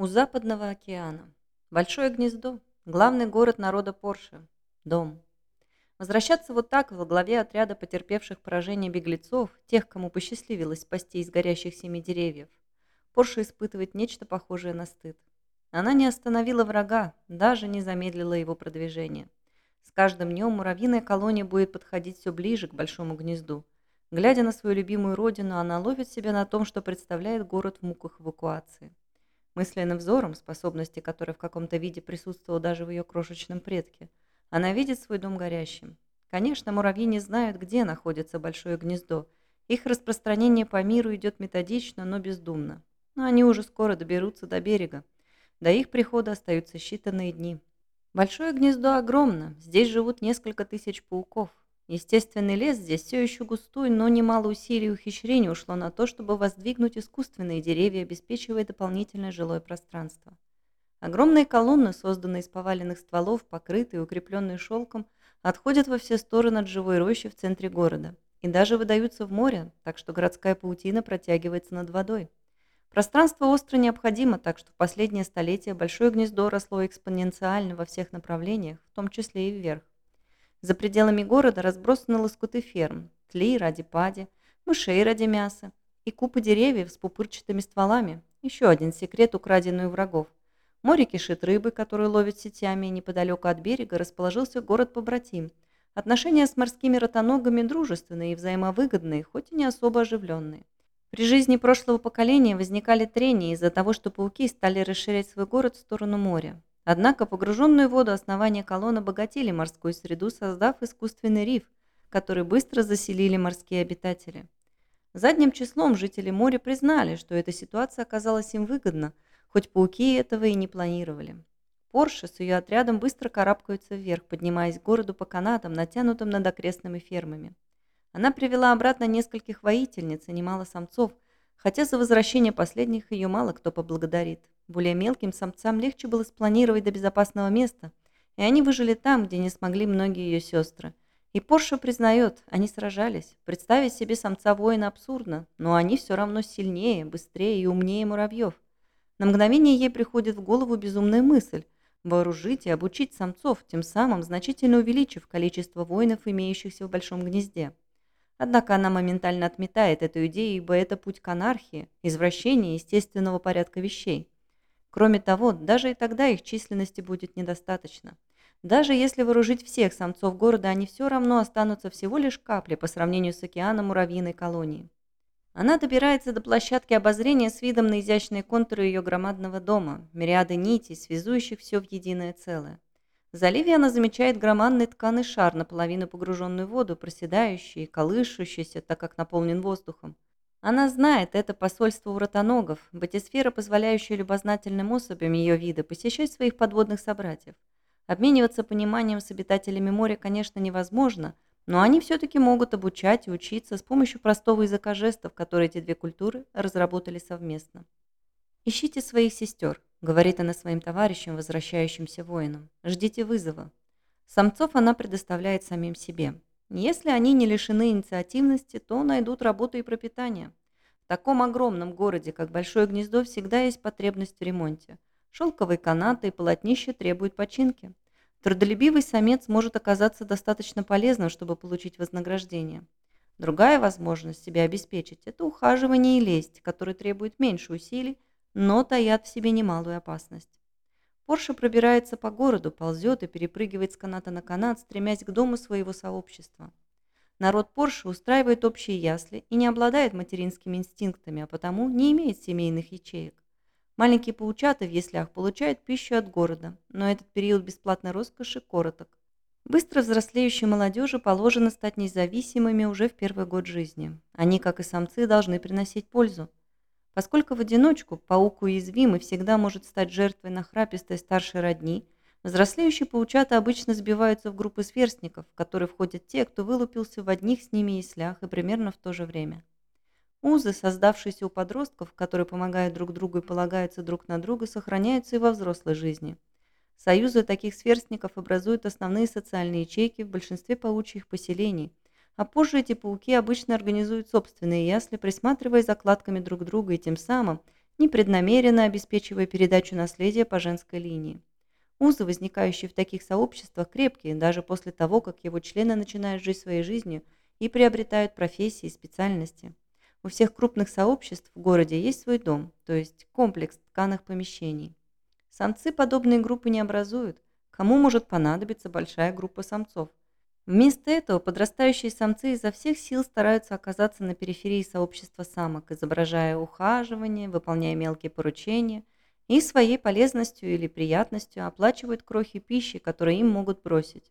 У Западного океана. Большое гнездо. Главный город народа Порше. Дом. Возвращаться вот так во главе отряда потерпевших поражение беглецов, тех, кому посчастливилось спасти из горящих семи деревьев, Порше испытывает нечто похожее на стыд. Она не остановила врага, даже не замедлила его продвижение. С каждым днем муравьиная колония будет подходить все ближе к большому гнезду. Глядя на свою любимую родину, она ловит себя на том, что представляет город в муках эвакуации мысленным взором, способности которой в каком-то виде присутствовала даже в ее крошечном предке, она видит свой дом горящим. Конечно, муравьи не знают, где находится большое гнездо. Их распространение по миру идет методично, но бездумно. Но они уже скоро доберутся до берега. До их прихода остаются считанные дни. Большое гнездо огромно. Здесь живут несколько тысяч пауков. Естественный лес здесь все еще густой, но немало усилий и ухищрений ушло на то, чтобы воздвигнуть искусственные деревья, обеспечивая дополнительное жилое пространство. Огромные колонны, созданные из поваленных стволов, покрытые и укрепленные шелком, отходят во все стороны от живой рощи в центре города и даже выдаются в море, так что городская паутина протягивается над водой. Пространство остро необходимо, так что в последнее столетие большое гнездо росло экспоненциально во всех направлениях, в том числе и вверх. За пределами города разбросаны лоскуты ферм, тли ради пади, мышей ради мяса и купы деревьев с пупырчатыми стволами. Еще один секрет, украденный у врагов. Море кишит рыбы, которые ловят сетями, и неподалеку от берега расположился город-побратим. Отношения с морскими ротоногами дружественные и взаимовыгодные, хоть и не особо оживленные. При жизни прошлого поколения возникали трения из-за того, что пауки стали расширять свой город в сторону моря. Однако погруженную в воду основания колонн обогатили морскую среду, создав искусственный риф, который быстро заселили морские обитатели. Задним числом жители моря признали, что эта ситуация оказалась им выгодна, хоть пауки этого и не планировали. Порше с ее отрядом быстро карабкаются вверх, поднимаясь к городу по канатам, натянутым над окрестными фермами. Она привела обратно нескольких воительниц и немало самцов, хотя за возвращение последних ее мало кто поблагодарит. Более мелким самцам легче было спланировать до безопасного места, и они выжили там, где не смогли многие ее сестры. И Порша признает, они сражались. Представить себе самца воина абсурдно, но они все равно сильнее, быстрее и умнее муравьев. На мгновение ей приходит в голову безумная мысль – вооружить и обучить самцов, тем самым значительно увеличив количество воинов, имеющихся в большом гнезде. Однако она моментально отметает эту идею, ибо это путь к анархии, извращению естественного порядка вещей. Кроме того, даже и тогда их численности будет недостаточно. Даже если вооружить всех самцов города, они все равно останутся всего лишь капли по сравнению с океаном муравьиной колонии. Она добирается до площадки обозрения с видом на изящные контуры ее громадного дома, мириады нитей, связующих все в единое целое. В заливе она замечает громадный тканый шар, наполовину погруженный в воду, проседающий колышущийся, так как наполнен воздухом. Она знает это посольство уротоногов, батисфера, позволяющая любознательным особям ее вида посещать своих подводных собратьев. Обмениваться пониманием с обитателями моря, конечно, невозможно, но они все-таки могут обучать и учиться с помощью простого языка жестов, которые эти две культуры разработали совместно. «Ищите своих сестер», — говорит она своим товарищам, возвращающимся воинам. «Ждите вызова». Самцов она предоставляет самим себе. Если они не лишены инициативности, то найдут работу и пропитание. В таком огромном городе, как Большое Гнездо, всегда есть потребность в ремонте. Шелковые канаты и полотнища требуют починки. Трудолюбивый самец может оказаться достаточно полезным, чтобы получить вознаграждение. Другая возможность себя обеспечить – это ухаживание и лесть, которые требуют меньше усилий, но таят в себе немалую опасность. Порше пробирается по городу, ползет и перепрыгивает с каната на канат, стремясь к дому своего сообщества. Народ Порше устраивает общие ясли и не обладает материнскими инстинктами, а потому не имеет семейных ячеек. Маленькие паучата в яслях получают пищу от города, но этот период бесплатной роскоши короток. Быстро взрослеющей молодежи положено стать независимыми уже в первый год жизни. Они, как и самцы, должны приносить пользу. Поскольку в одиночку паук уязвим и всегда может стать жертвой нахрапистой старшей родни, взрослеющие паучата обычно сбиваются в группы сверстников, в которые входят те, кто вылупился в одних с ними яслях и примерно в то же время. Узы, создавшиеся у подростков, которые помогают друг другу и полагаются друг на друга, сохраняются и во взрослой жизни. Союзы таких сверстников образуют основные социальные ячейки в большинстве паучьих поселений – а позже эти пауки обычно организуют собственные ясли, присматривая закладками друг друга и тем самым непреднамеренно обеспечивая передачу наследия по женской линии. Узы, возникающие в таких сообществах, крепкие даже после того, как его члены начинают жить своей жизнью и приобретают профессии и специальности. У всех крупных сообществ в городе есть свой дом, то есть комплекс тканых помещений. Самцы подобные группы не образуют. Кому может понадобиться большая группа самцов? Вместо этого подрастающие самцы изо всех сил стараются оказаться на периферии сообщества самок, изображая ухаживание, выполняя мелкие поручения – и своей полезностью или приятностью оплачивают крохи пищи, которые им могут бросить.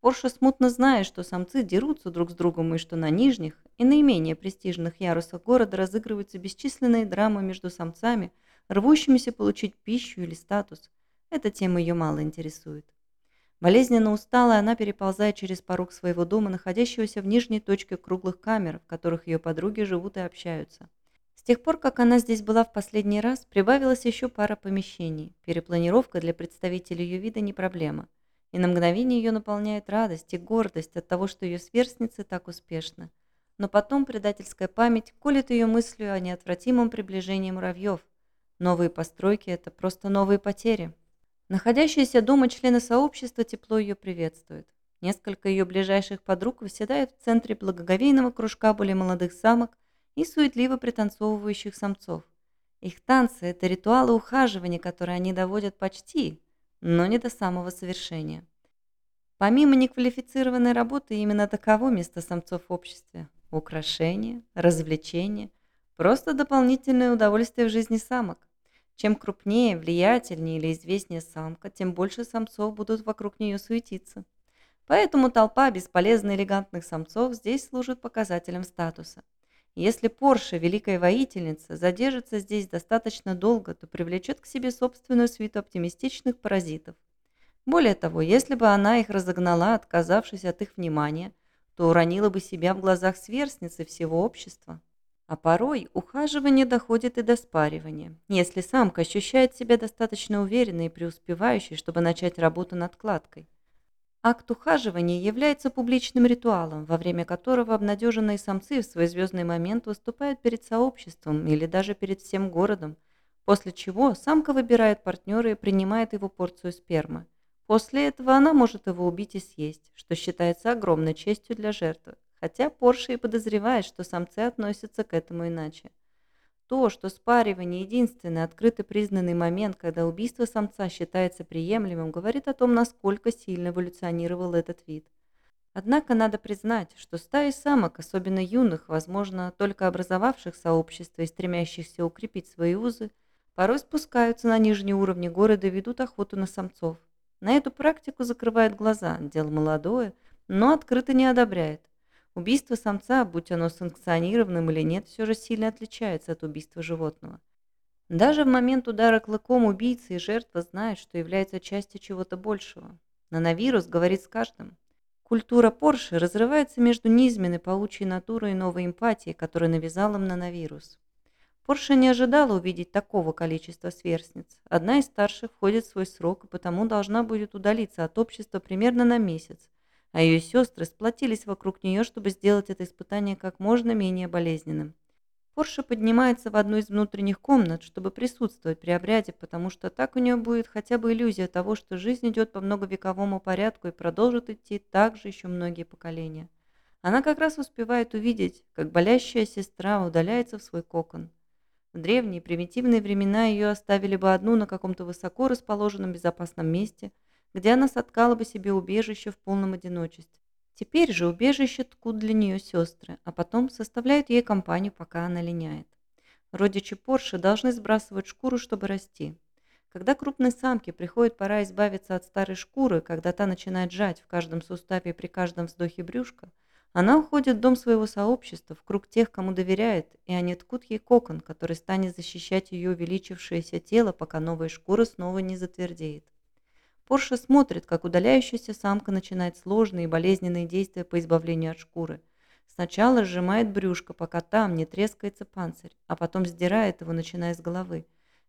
Порша смутно знает, что самцы дерутся друг с другом и что на нижних и наименее престижных ярусах города разыгрываются бесчисленные драмы между самцами, рвущимися получить пищу или статус. Эта тема ее мало интересует. Болезненно усталая, она переползает через порог своего дома, находящегося в нижней точке круглых камер, в которых ее подруги живут и общаются тех пор, как она здесь была в последний раз, прибавилась еще пара помещений. Перепланировка для представителей ее вида не проблема. И на мгновение ее наполняет радость и гордость от того, что ее сверстницы так успешны. Но потом предательская память колет ее мыслью о неотвратимом приближении муравьев. Новые постройки – это просто новые потери. Находящиеся дома члены сообщества тепло ее приветствуют. Несколько ее ближайших подруг выседают в центре благоговейного кружка более молодых самок и суетливо пританцовывающих самцов. Их танцы – это ритуалы ухаживания, которые они доводят почти, но не до самого совершения. Помимо неквалифицированной работы, именно таково место самцов в обществе. Украшение, развлечение, просто дополнительное удовольствие в жизни самок. Чем крупнее, влиятельнее или известнее самка, тем больше самцов будут вокруг нее суетиться. Поэтому толпа бесполезно элегантных самцов здесь служит показателем статуса. Если Порше, великая воительница, задержится здесь достаточно долго, то привлечет к себе собственную свиту оптимистичных паразитов. Более того, если бы она их разогнала, отказавшись от их внимания, то уронила бы себя в глазах сверстницы всего общества. А порой ухаживание доходит и до спаривания, если самка ощущает себя достаточно уверенной и преуспевающей, чтобы начать работу над кладкой. Акт ухаживания является публичным ритуалом, во время которого обнадеженные самцы в свой звездный момент выступают перед сообществом или даже перед всем городом, после чего самка выбирает партнера и принимает его порцию спермы. После этого она может его убить и съесть, что считается огромной честью для жертвы, хотя Порше и подозревает, что самцы относятся к этому иначе. То, что спаривание – единственный открыто признанный момент, когда убийство самца считается приемлемым, говорит о том, насколько сильно эволюционировал этот вид. Однако надо признать, что стаи самок, особенно юных, возможно, только образовавших сообщество и стремящихся укрепить свои узы, порой спускаются на нижние уровни города и ведут охоту на самцов. На эту практику закрывает глаза, дело молодое, но открыто не одобряет. Убийство самца, будь оно санкционированным или нет, все же сильно отличается от убийства животного. Даже в момент удара клыком убийцы и жертва знают, что является частью чего-то большего. Нановирус говорит с каждым. Культура Порше разрывается между низменной паучьей натурой и новой эмпатией, которую навязал им нановирус. Порше не ожидала увидеть такого количества сверстниц. Одна из старших входит в свой срок и потому должна будет удалиться от общества примерно на месяц, а ее сестры сплотились вокруг нее, чтобы сделать это испытание как можно менее болезненным. Порша поднимается в одну из внутренних комнат, чтобы присутствовать при обряде, потому что так у нее будет хотя бы иллюзия того, что жизнь идет по многовековому порядку и продолжит идти так же еще многие поколения. Она как раз успевает увидеть, как болящая сестра удаляется в свой кокон. В древние примитивные времена ее оставили бы одну на каком-то высоко расположенном безопасном месте – где она соткала бы себе убежище в полном одиночестве. Теперь же убежище ткут для нее сестры, а потом составляют ей компанию, пока она линяет. Родичи Порше должны сбрасывать шкуру, чтобы расти. Когда крупной самке приходит пора избавиться от старой шкуры, когда та начинает жать в каждом суставе при каждом вздохе брюшка, она уходит в дом своего сообщества, в круг тех, кому доверяет, и они ткут ей кокон, который станет защищать ее увеличившееся тело, пока новая шкура снова не затвердеет. Порша смотрит, как удаляющаяся самка начинает сложные и болезненные действия по избавлению от шкуры. Сначала сжимает брюшко, пока там не трескается панцирь, а потом сдирает его, начиная с головы.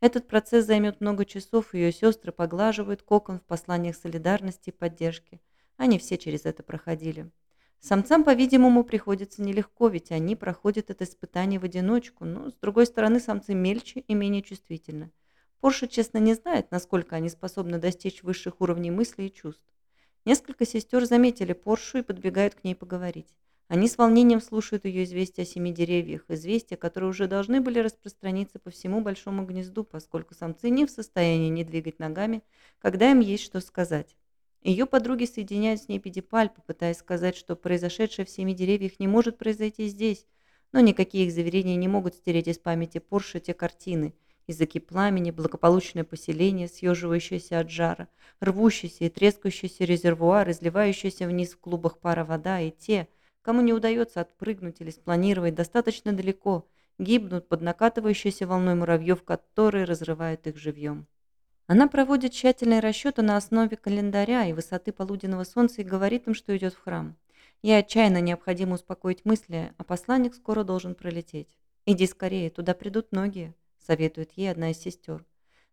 Этот процесс займет много часов, и ее сестры поглаживают кокон в посланиях солидарности и поддержки. Они все через это проходили. Самцам, по-видимому, приходится нелегко, ведь они проходят это испытание в одиночку, но, с другой стороны, самцы мельче и менее чувствительны. Порша, честно, не знает, насколько они способны достичь высших уровней мысли и чувств. Несколько сестер заметили Поршу и подбегают к ней поговорить. Они с волнением слушают ее известия о семи деревьях, известия, которые уже должны были распространиться по всему большому гнезду, поскольку самцы не в состоянии не двигать ногами, когда им есть что сказать. Ее подруги соединяют с ней педипальпы, пытаясь сказать, что произошедшее в семи деревьях не может произойти здесь, но никакие их заверения не могут стереть из памяти Порше те картины. Языки пламени, благополучное поселение, съеживающееся от жара, рвущийся и трескающийся резервуар, изливающийся вниз в клубах пара вода, и те, кому не удается отпрыгнуть или спланировать достаточно далеко, гибнут под накатывающейся волной муравьев, которые разрывают их живьем. Она проводит тщательные расчеты на основе календаря и высоты полуденного солнца и говорит им, что идет в храм. Ей отчаянно необходимо успокоить мысли, а посланник скоро должен пролететь. «Иди скорее, туда придут многие», – советует ей одна из сестер.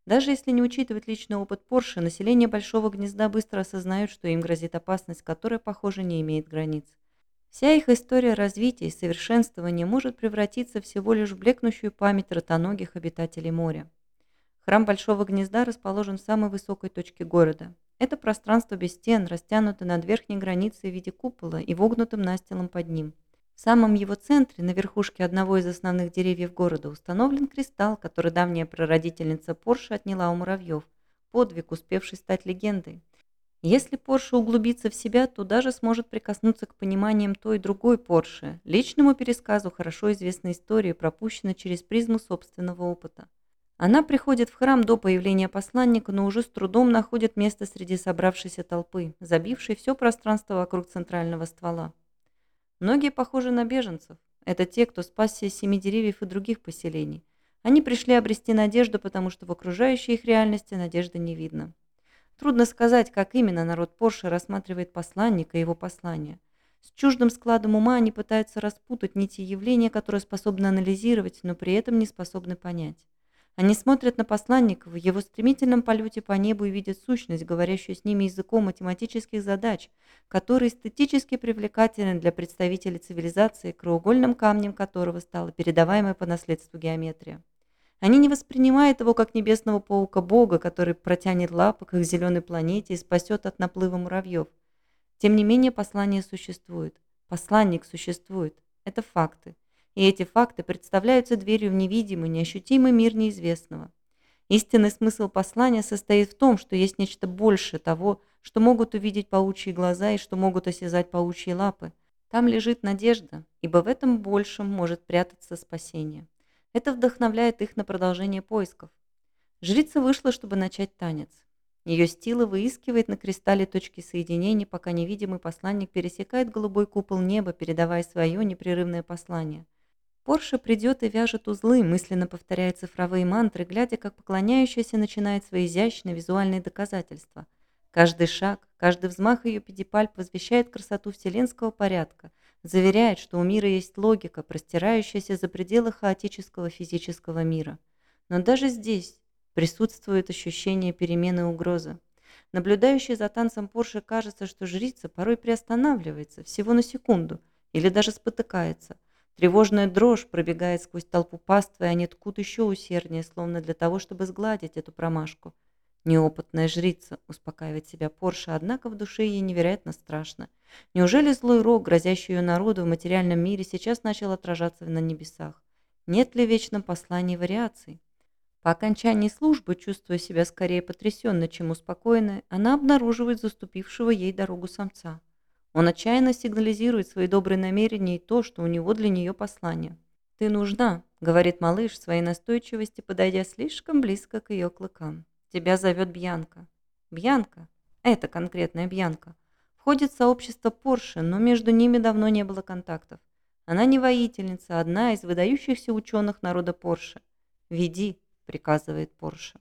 Даже если не учитывать личный опыт Порше, население Большого Гнезда быстро осознает, что им грозит опасность, которая, похоже, не имеет границ. Вся их история развития и совершенствования может превратиться всего лишь в блекнущую память ротоногих обитателей моря. Храм Большого Гнезда расположен в самой высокой точке города. Это пространство без стен, растянуто над верхней границей в виде купола и вогнутым настилом под ним. В самом его центре, на верхушке одного из основных деревьев города, установлен кристалл, который давняя прародительница Порше отняла у муравьев, подвиг, успевший стать легендой. Если Порше углубится в себя, то даже сможет прикоснуться к пониманиям той и другой Порше, личному пересказу хорошо известной истории, пропущенной через призму собственного опыта. Она приходит в храм до появления посланника, но уже с трудом находит место среди собравшейся толпы, забившей все пространство вокруг центрального ствола. Многие похожи на беженцев. Это те, кто спасся из семи деревьев и других поселений. Они пришли обрести надежду, потому что в окружающей их реальности надежды не видно. Трудно сказать, как именно народ Порше рассматривает посланника и его послание. С чуждым складом ума они пытаются распутать нити явления, которые способны анализировать, но при этом не способны понять. Они смотрят на посланника в его стремительном полете по небу и видят сущность, говорящую с ними языком математических задач, которые эстетически привлекательны для представителей цивилизации, краеугольным камнем которого стала передаваемая по наследству геометрия. Они не воспринимают его как небесного паука-бога, который протянет лапы к их зеленой планете и спасет от наплыва муравьев. Тем не менее, послание существует. Посланник существует. Это факты и эти факты представляются дверью в невидимый, неощутимый мир неизвестного. Истинный смысл послания состоит в том, что есть нечто большее того, что могут увидеть паучьи глаза и что могут осязать паучьи лапы. Там лежит надежда, ибо в этом большем может прятаться спасение. Это вдохновляет их на продолжение поисков. Жрица вышла, чтобы начать танец. Ее стила выискивает на кристалле точки соединения, пока невидимый посланник пересекает голубой купол неба, передавая свое непрерывное послание – Порше придет и вяжет узлы, мысленно повторяя цифровые мантры, глядя, как поклоняющаяся начинает свои изящные визуальные доказательства. Каждый шаг, каждый взмах ее педипальп возвещает красоту вселенского порядка, заверяет, что у мира есть логика, простирающаяся за пределы хаотического физического мира. Но даже здесь присутствует ощущение перемены угрозы. Наблюдающий за танцем Порше кажется, что жрица порой приостанавливается всего на секунду или даже спотыкается – Тревожная дрожь пробегает сквозь толпу паствы, и они ткут еще усерднее, словно для того, чтобы сгладить эту промашку. Неопытная жрица, успокаивает себя Порша, однако в душе ей невероятно страшно. Неужели злой рок, грозящий ее народу в материальном мире, сейчас начал отражаться на небесах? Нет ли в вечном послании вариаций? По окончании службы, чувствуя себя скорее потрясенно, чем успокоенной, она обнаруживает заступившего ей дорогу самца. Он отчаянно сигнализирует свои добрые намерения и то, что у него для нее послание. «Ты нужна», — говорит малыш своей настойчивости, подойдя слишком близко к ее клыкам. «Тебя зовет Бьянка». Бьянка, это конкретная Бьянка, входит в сообщество Порше, но между ними давно не было контактов. Она не воительница, одна из выдающихся ученых народа Порше. «Веди», — приказывает Порше.